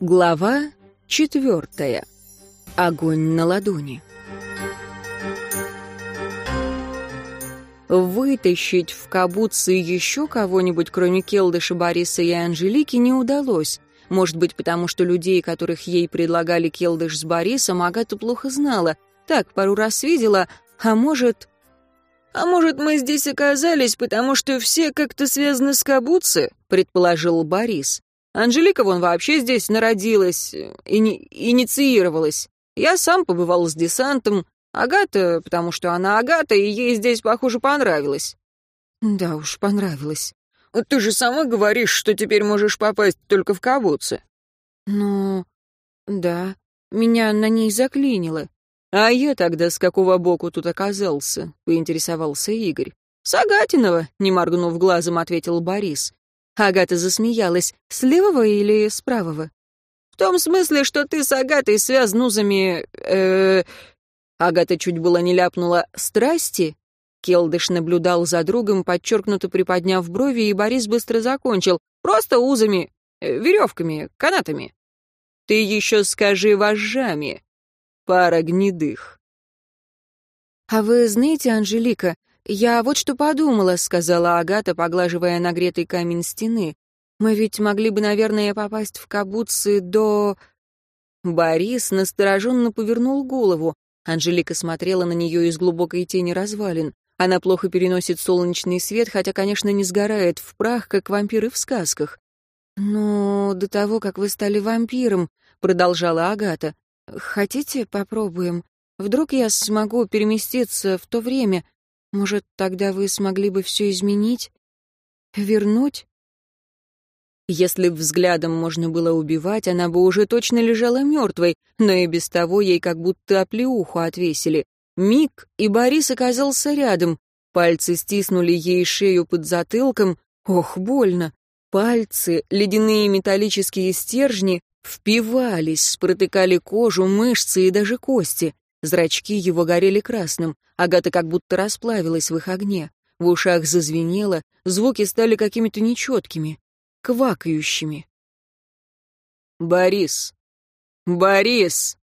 Глава четвертая. Огонь на ладони. Вытащить в кабуцы еще кого-нибудь, кроме Келдыша, Бориса и Анжелики, не удалось. Может быть, потому что людей, которых ей предлагали Келдыш с Борисом, Агата плохо знала. Так, пару раз видела, а может... «А может, мы здесь оказались, потому что все как-то связаны с Кабуцы?» — предположил Борис. «Анжелика вон вообще здесь народилась, ини инициировалась. Я сам побывал с десантом. Агата, потому что она Агата, и ей здесь, похоже, понравилось». «Да уж, понравилось». «Ты же сама говоришь, что теперь можешь попасть только в Кабуцы». «Ну, да, меня на ней заклинило». «А я тогда с какого боку тут оказался?» — поинтересовался Игорь. «С Агатинова», — не моргнув глазом, ответил Борис. Агата засмеялась. «С левого или с правого?» «В том смысле, что ты с Агатой связан узами... э Агата чуть было не ляпнула «страсти». Келдыш наблюдал за другом, подчеркнуто приподняв брови, и Борис быстро закончил. «Просто узами, э, веревками, канатами». «Ты еще скажи вожжами», Пара гнедых. «А вы знаете, Анжелика, я вот что подумала», — сказала Агата, поглаживая нагретый камень стены. «Мы ведь могли бы, наверное, попасть в кабуцы до...» Борис настороженно повернул голову. Анжелика смотрела на нее из глубокой тени развалин. Она плохо переносит солнечный свет, хотя, конечно, не сгорает в прах, как вампиры в сказках. «Но до того, как вы стали вампиром», — продолжала Агата, «Хотите, попробуем? Вдруг я смогу переместиться в то время? Может, тогда вы смогли бы все изменить? Вернуть?» Если взглядом можно было убивать, она бы уже точно лежала мертвой, но и без того ей как будто оплеуху отвесили. Миг, и Борис оказался рядом. Пальцы стиснули ей шею под затылком. Ох, больно. Пальцы, ледяные металлические стержни, Впивались, протыкали кожу, мышцы и даже кости. Зрачки его горели красным, Агата как будто расплавилась в их огне. В ушах зазвенело, звуки стали какими-то нечеткими, квакающими. «Борис! Борис!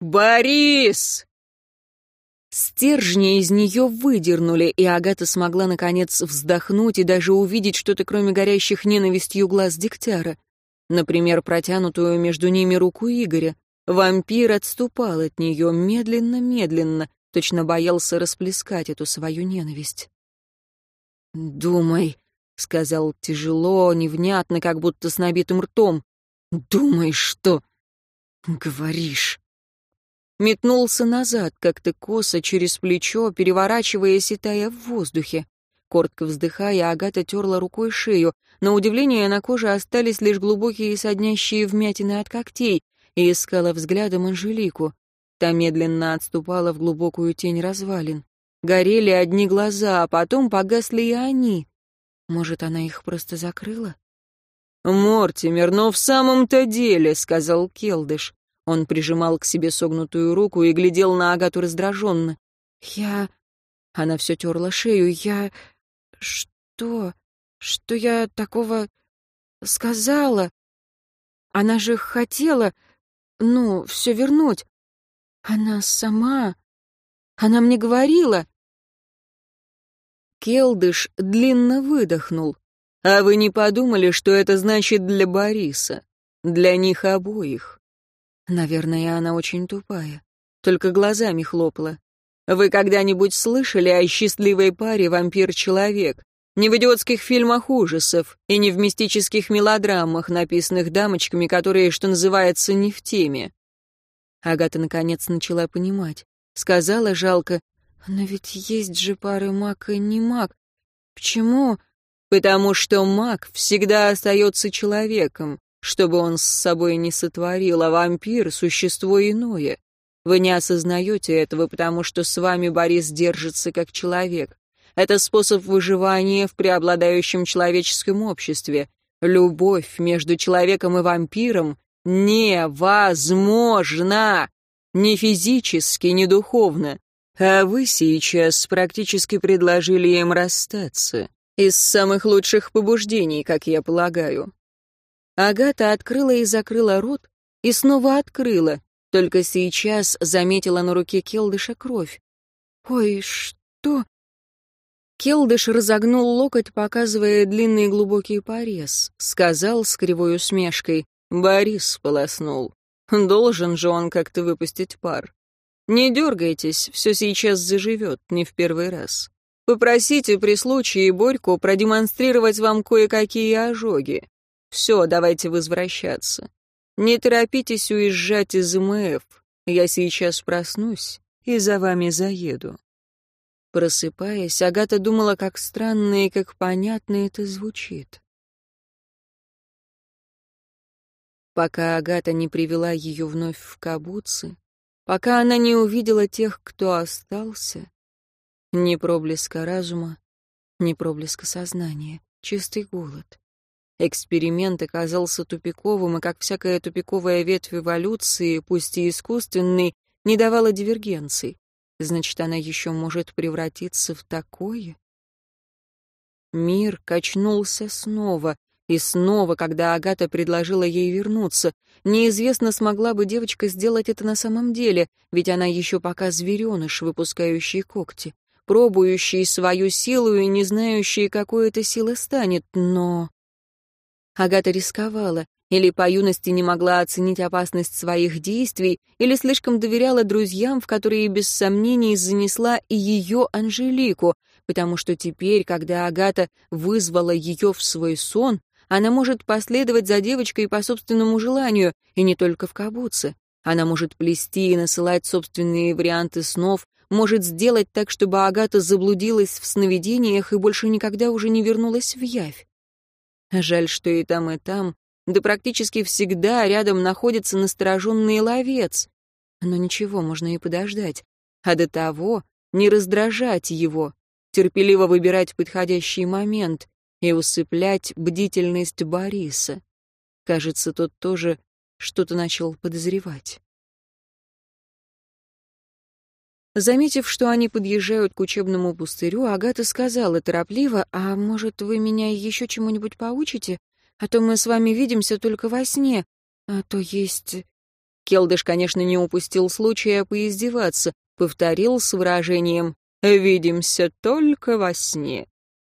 Борис!» Стержни из нее выдернули, и Агата смогла, наконец, вздохнуть и даже увидеть что-то, кроме горящих ненавистью глаз Дегтяра. Например, протянутую между ними руку Игоря. Вампир отступал от нее медленно-медленно, точно боялся расплескать эту свою ненависть. «Думай», — сказал тяжело, невнятно, как будто с набитым ртом. «Думай, что...» «Говоришь...» Метнулся назад, как-то косо, через плечо, переворачиваясь и тая в воздухе. Коротко вздыхая, Агата терла рукой шею. На удивление на коже остались лишь глубокие соднящие вмятины от когтей, и искала взглядом Анжелику. Та медленно отступала в глубокую тень развалин. Горели одни глаза, а потом погасли и они. Может, она их просто закрыла? «Мортимер, но в самом-то деле», — сказал Келдыш. Он прижимал к себе согнутую руку и глядел на Агату раздраженно. «Я...» Она все терла шею. «Я... Что? Что я такого сказала? Она же хотела, ну, все вернуть. Она сама... Она мне говорила. Келдыш длинно выдохнул. А вы не подумали, что это значит для Бориса? Для них обоих? Наверное, она очень тупая. Только глазами хлопала. Вы когда-нибудь слышали о счастливой паре вампир-человек? Не в идиотских фильмах ужасов и не в мистических мелодрамах, написанных дамочками, которые, что называется, не в теме. Агата наконец начала понимать. Сказала жалко, но ведь есть же пары маг и не маг. Почему? Потому что маг всегда остается человеком, чтобы он с собой не сотворил, а вампир — существо иное. Вы не осознаете этого, потому что с вами Борис держится как человек. Это способ выживания в преобладающем человеческом обществе. Любовь между человеком и вампиром невозможна. Ни физически, ни духовно. А вы сейчас практически предложили им расстаться. Из самых лучших побуждений, как я полагаю. Агата открыла и закрыла рот, и снова открыла, только сейчас заметила на руке Келдыша кровь. «Ой, что?» Келдыш разогнул локоть, показывая длинный глубокий порез. Сказал с кривой усмешкой. «Борис полоснул. Должен же он как-то выпустить пар. Не дергайтесь, все сейчас заживет, не в первый раз. Попросите при случае Борьку продемонстрировать вам кое-какие ожоги. Все, давайте возвращаться. Не торопитесь уезжать из МФ. Я сейчас проснусь и за вами заеду. Просыпаясь, Агата думала, как странно и как понятно это звучит. Пока Агата не привела ее вновь в кабуцы, пока она не увидела тех, кто остался, ни проблеска разума, ни проблеска сознания, чистый голод. Эксперимент оказался тупиковым, и как всякая тупиковая ветвь эволюции, пусть и искусственной, не давала дивергенций. Значит, она еще может превратиться в такое? Мир качнулся снова, и снова, когда Агата предложила ей вернуться. Неизвестно, смогла бы девочка сделать это на самом деле, ведь она еще пока звереныш, выпускающий когти пробующий свою силу и не знающий, какой эта сила станет, но... Агата рисковала, или по юности не могла оценить опасность своих действий, или слишком доверяла друзьям, в которые без сомнений занесла и ее Анжелику, потому что теперь, когда Агата вызвала ее в свой сон, она может последовать за девочкой по собственному желанию, и не только в кабуце. Она может плести и насылать собственные варианты снов, может сделать так, чтобы Агата заблудилась в сновидениях и больше никогда уже не вернулась в явь. Жаль, что и там, и там, да практически всегда рядом находится настороженный ловец. Но ничего, можно и подождать. А до того не раздражать его, терпеливо выбирать подходящий момент и усыплять бдительность Бориса. Кажется, тот тоже что-то начал подозревать. Заметив, что они подъезжают к учебному пустырю, Агата сказала торопливо, «А может, вы меня еще чему-нибудь поучите? А то мы с вами видимся только во сне. А то есть...» Келдыш, конечно, не упустил случая поиздеваться, повторил с выражением «Видимся только во сне.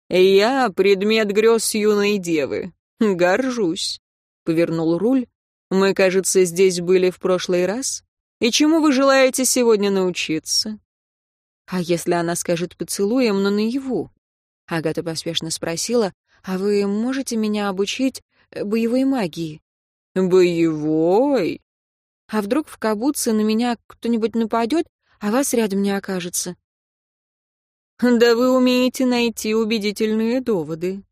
Я предмет грез юной девы. Горжусь». Повернул руль. «Мы, кажется, здесь были в прошлый раз?» И чему вы желаете сегодня научиться? А если она скажет поцелуем, но наяву? Агата поспешно спросила, а вы можете меня обучить э, боевой магии? Боевой? А вдруг в кабуце на меня кто-нибудь нападет, а вас рядом не окажется? Да вы умеете найти убедительные доводы.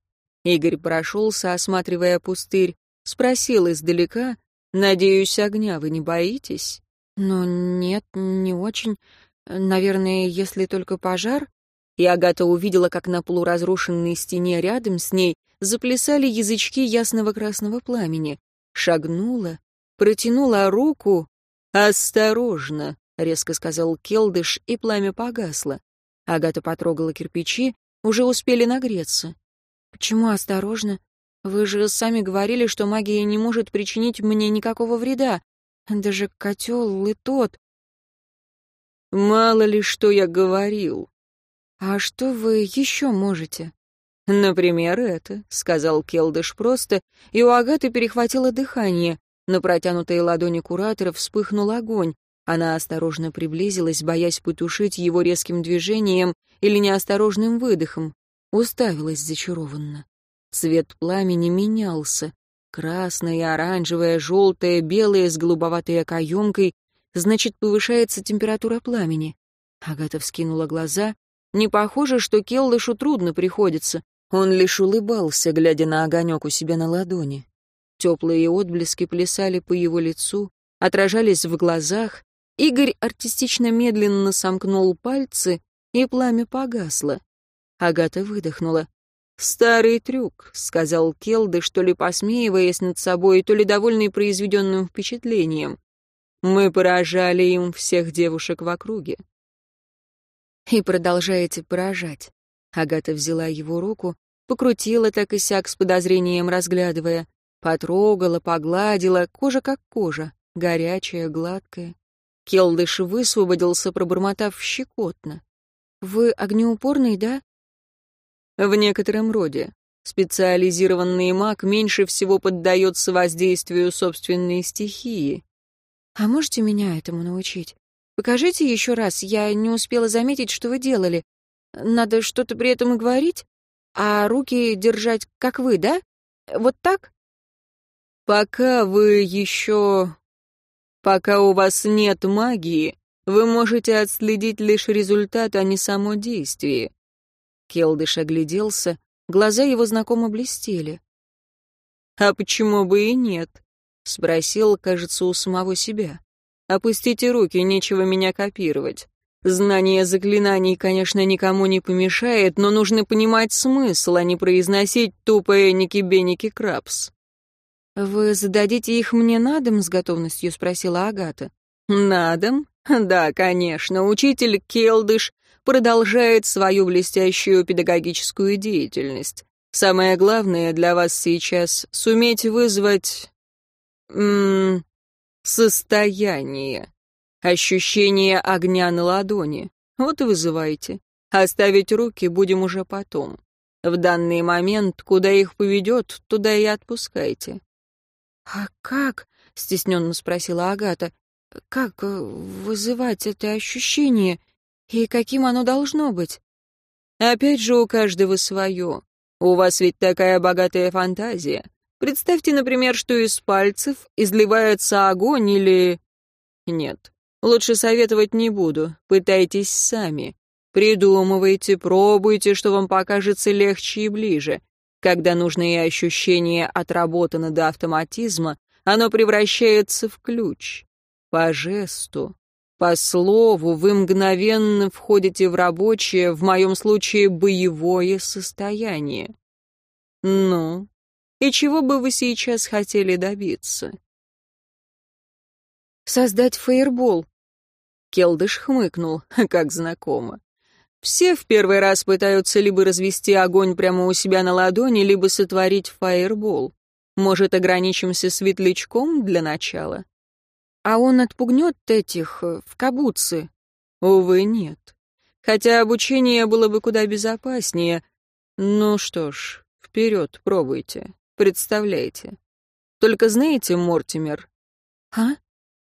Игорь прошелся, осматривая пустырь, спросил издалека, «Надеюсь, огня вы не боитесь?» «Ну, нет, не очень. Наверное, если только пожар». И Агата увидела, как на полуразрушенной стене рядом с ней заплясали язычки ясного красного пламени. Шагнула, протянула руку. «Осторожно!» — резко сказал Келдыш, и пламя погасло. Агата потрогала кирпичи, уже успели нагреться. «Почему осторожно? Вы же сами говорили, что магия не может причинить мне никакого вреда. Даже котел и тот. Мало ли, что я говорил. А что вы еще можете? Например, это, сказал Келдыш просто, и у Агаты перехватило дыхание. На протянутой ладони куратора вспыхнул огонь. Она осторожно приблизилась, боясь потушить его резким движением или неосторожным выдохом. Уставилась зачарованно. Цвет пламени менялся. Красное, оранжевое, желтое, белое с голубоватой окоемкой. Значит, повышается температура пламени. Агата вскинула глаза. Не похоже, что Келлышу трудно приходится. Он лишь улыбался, глядя на огонек у себя на ладони. Теплые отблески плясали по его лицу, отражались в глазах. Игорь артистично медленно сомкнул пальцы, и пламя погасло. Агата выдохнула. «Старый трюк», — сказал Келды, что ли посмеиваясь над собой, то ли довольный произведенным впечатлением. «Мы поражали им всех девушек в округе». «И продолжаете поражать». Агата взяла его руку, покрутила так и сяк с подозрением, разглядывая. Потрогала, погладила, кожа как кожа, горячая, гладкая. Келдыш высвободился, пробормотав щекотно. «Вы огнеупорный, да?» «В некотором роде. Специализированный маг меньше всего поддается воздействию собственной стихии». «А можете меня этому научить? Покажите еще раз, я не успела заметить, что вы делали. Надо что-то при этом и говорить, а руки держать, как вы, да? Вот так?» «Пока вы еще Пока у вас нет магии, вы можете отследить лишь результат, а не само действие. Келдыш огляделся, глаза его знакомо блестели. «А почему бы и нет?» — спросил, кажется, у самого себя. «Опустите руки, нечего меня копировать. Знание заклинаний, конечно, никому не помешает, но нужно понимать смысл, а не произносить тупо «эники-беники крабс». «Вы зададите их мне на дом?» — с готовностью спросила Агата. «На дом? Да, конечно. Учитель Келдыш продолжает свою блестящую педагогическую деятельность. Самое главное для вас сейчас — суметь вызвать... состояние. Ощущение огня на ладони. Вот и вызывайте. Оставить руки будем уже потом. В данный момент, куда их поведет, туда и отпускайте. «А как?» — стесненно спросила Агата. «Как э, вызывать это ощущение? И каким оно должно быть?» «Опять же, у каждого свое. У вас ведь такая богатая фантазия. Представьте, например, что из пальцев изливается огонь или... Нет, лучше советовать не буду, пытайтесь сами. Придумывайте, пробуйте, что вам покажется легче и ближе. Когда нужные ощущения отработаны до автоматизма, оно превращается в ключ. По жесту, по слову вы мгновенно входите в рабочее, в моем случае боевое состояние. Ну, и чего бы вы сейчас хотели добиться? Создать фейербол. Келдыш хмыкнул, как знакомо. Все в первый раз пытаются либо развести огонь прямо у себя на ладони, либо сотворить фаербол. Может, ограничимся светлячком для начала? А он отпугнет этих э, в кабуцы? Увы, нет. Хотя обучение было бы куда безопаснее. Ну что ж, вперед, пробуйте, представляйте. Только знаете, Мортимер? А?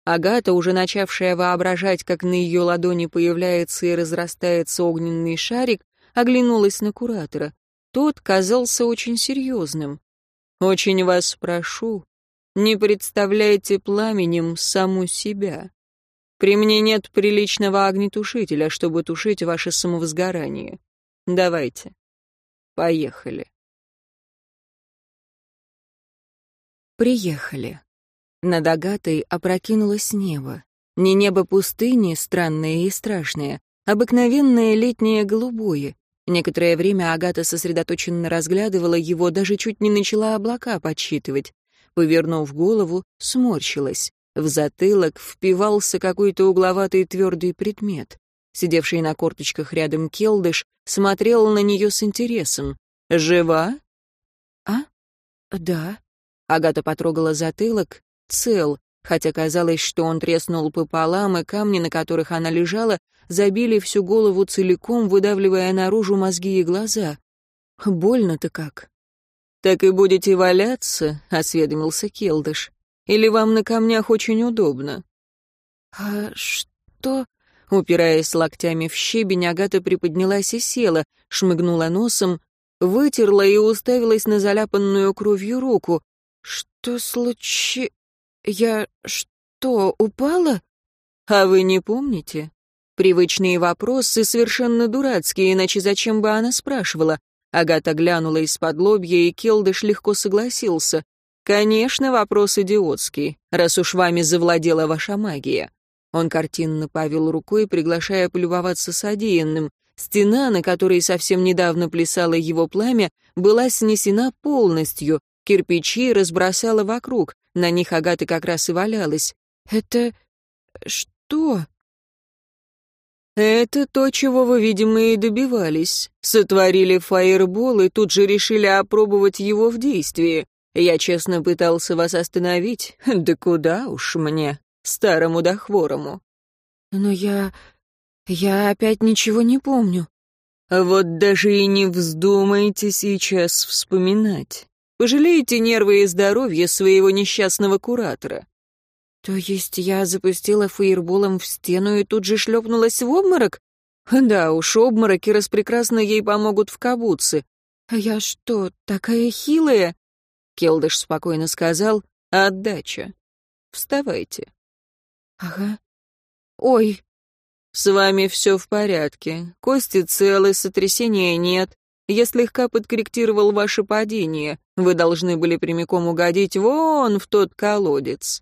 Агата, уже начавшая воображать, как на ее ладони появляется и разрастается огненный шарик, оглянулась на куратора. Тот казался очень серьезным. «Очень вас прошу, не представляйте пламенем саму себя. При мне нет приличного огнетушителя, чтобы тушить ваше самовозгорание. Давайте. Поехали». Приехали. Над Агатой опрокинулось небо. Не небо пустыни, странное и страшное, обыкновенное летнее голубое. Некоторое время Агата сосредоточенно разглядывала его, даже чуть не начала облака подсчитывать. Повернув голову, сморщилась. В затылок впивался какой-то угловатый твердый предмет. Сидевший на корточках рядом Келдыш смотрел на нее с интересом. «Жива?» «А? Да». Агата потрогала затылок, цел, хотя казалось, что он треснул пополам, и камни, на которых она лежала, забили всю голову целиком, выдавливая наружу мозги и глаза. Больно-то как. «Так и будете валяться?» — осведомился Келдыш. «Или вам на камнях очень удобно?» «А что?» Упираясь локтями в щебень, Агата приподнялась и села, шмыгнула носом, вытерла и уставилась на заляпанную кровью руку. «Что случилось?» «Я что, упала?» «А вы не помните?» Привычные вопросы совершенно дурацкие, иначе зачем бы она спрашивала? Агата глянула из-под лобья, и Келдыш легко согласился. «Конечно, вопрос идиотский, раз уж вами завладела ваша магия». Он картинно повел рукой, приглашая полюбоваться содеянным. Стена, на которой совсем недавно плясало его пламя, была снесена полностью, кирпичи разбросала вокруг, на них Агата как раз и валялась. «Это... что?» «Это то, чего вы, видимо, и добивались. Сотворили фаербол и тут же решили опробовать его в действии. Я честно пытался вас остановить. Да куда уж мне, старому да хворому. Но я... я опять ничего не помню. Вот даже и не вздумайте сейчас вспоминать. Пожалеете нервы и здоровье своего несчастного куратора. То есть я запустила фаерболом в стену и тут же шлепнулась в обморок? Да уж, обмороки распрекрасно ей помогут в кабуце. А я что, такая хилая? Келдыш спокойно сказал, отдача. Вставайте. Ага. Ой. С вами все в порядке. Кости целы, сотрясения нет. Я слегка подкорректировал ваше падение. Вы должны были прямиком угодить вон в тот колодец.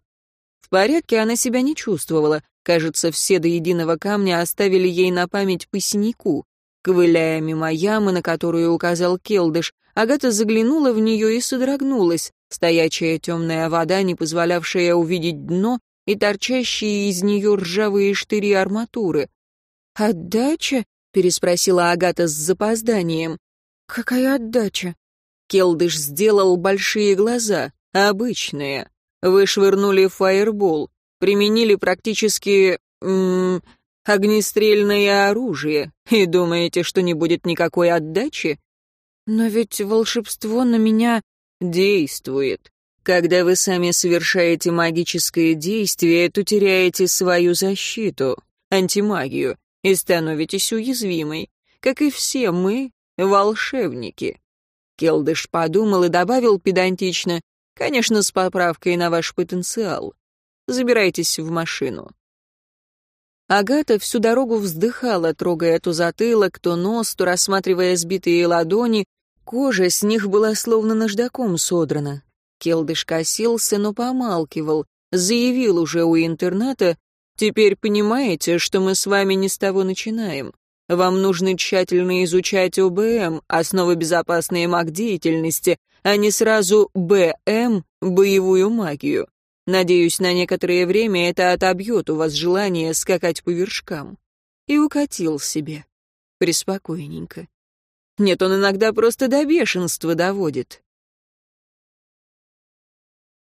В порядке она себя не чувствовала. Кажется, все до единого камня оставили ей на память по. Ковыляя мимо ямы, на которую указал Келдыш, Агата заглянула в нее и содрогнулась. Стоячая темная вода, не позволявшая увидеть дно, и торчащие из нее ржавые штыри арматуры. «Отдача?» — переспросила Агата с запозданием. «Какая отдача?» Келдыш сделал большие глаза, обычные. Вы швырнули фаербол, применили практически... М -м, огнестрельное оружие, и думаете, что не будет никакой отдачи? Но ведь волшебство на меня действует. Когда вы сами совершаете магическое действие, то теряете свою защиту, антимагию, и становитесь уязвимой, как и все мы, волшебники. Келдыш подумал и добавил педантично, Конечно, с поправкой на ваш потенциал. Забирайтесь в машину». Агата всю дорогу вздыхала, трогая то затылок, то нос, то рассматривая сбитые ладони. Кожа с них была словно наждаком содрана. Келдыш косился, но помалкивал. Заявил уже у интерната, «Теперь понимаете, что мы с вами не с того начинаем. Вам нужно тщательно изучать ОБМ, основы безопасной маг-деятельности, а не сразу БМ — боевую магию. Надеюсь, на некоторое время это отобьет у вас желание скакать по вершкам. И укатил себе. Приспокойненько. Нет, он иногда просто до бешенства доводит.